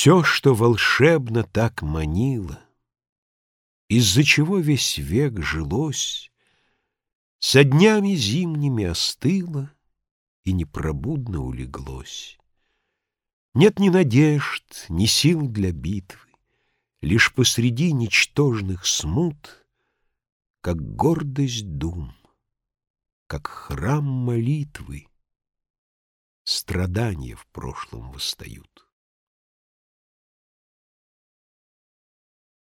Все, что волшебно так манило, Из-за чего весь век жилось, Со днями зимними остыло И непробудно улеглось. Нет ни надежд, ни сил для битвы, Лишь посреди ничтожных смут, Как гордость дум, как храм молитвы, Страдания в прошлом восстают.